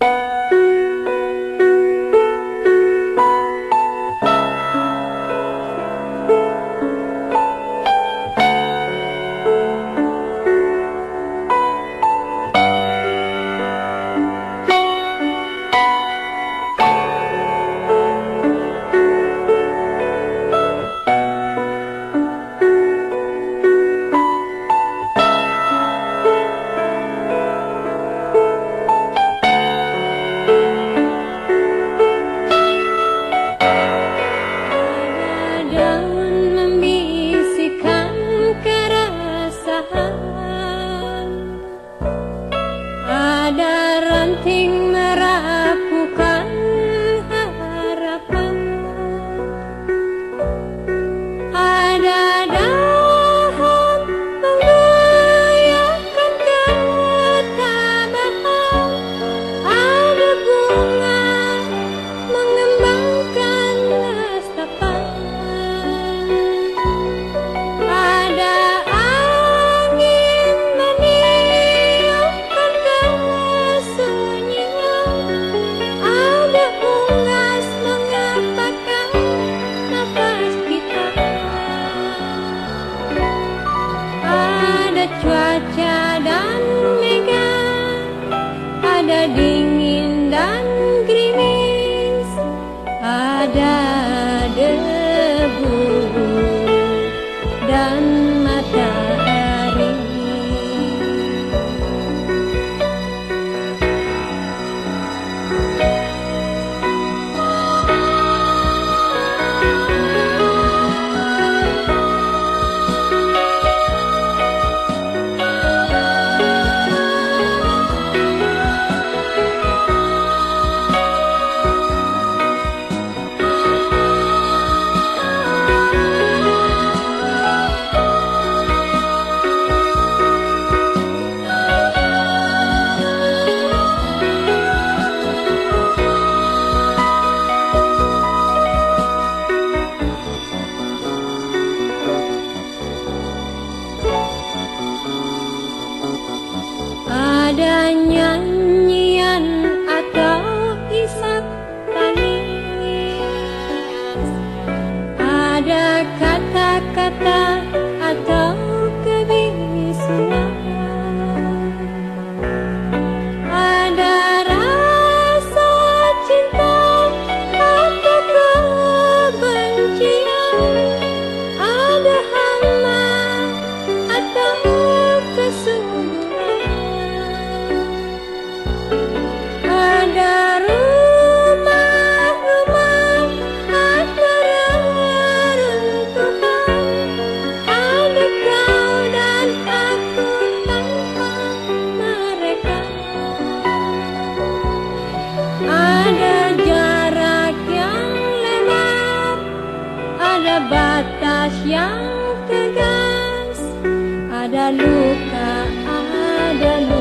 you jadi kata batas yang tegas. Ada luka, ada luka.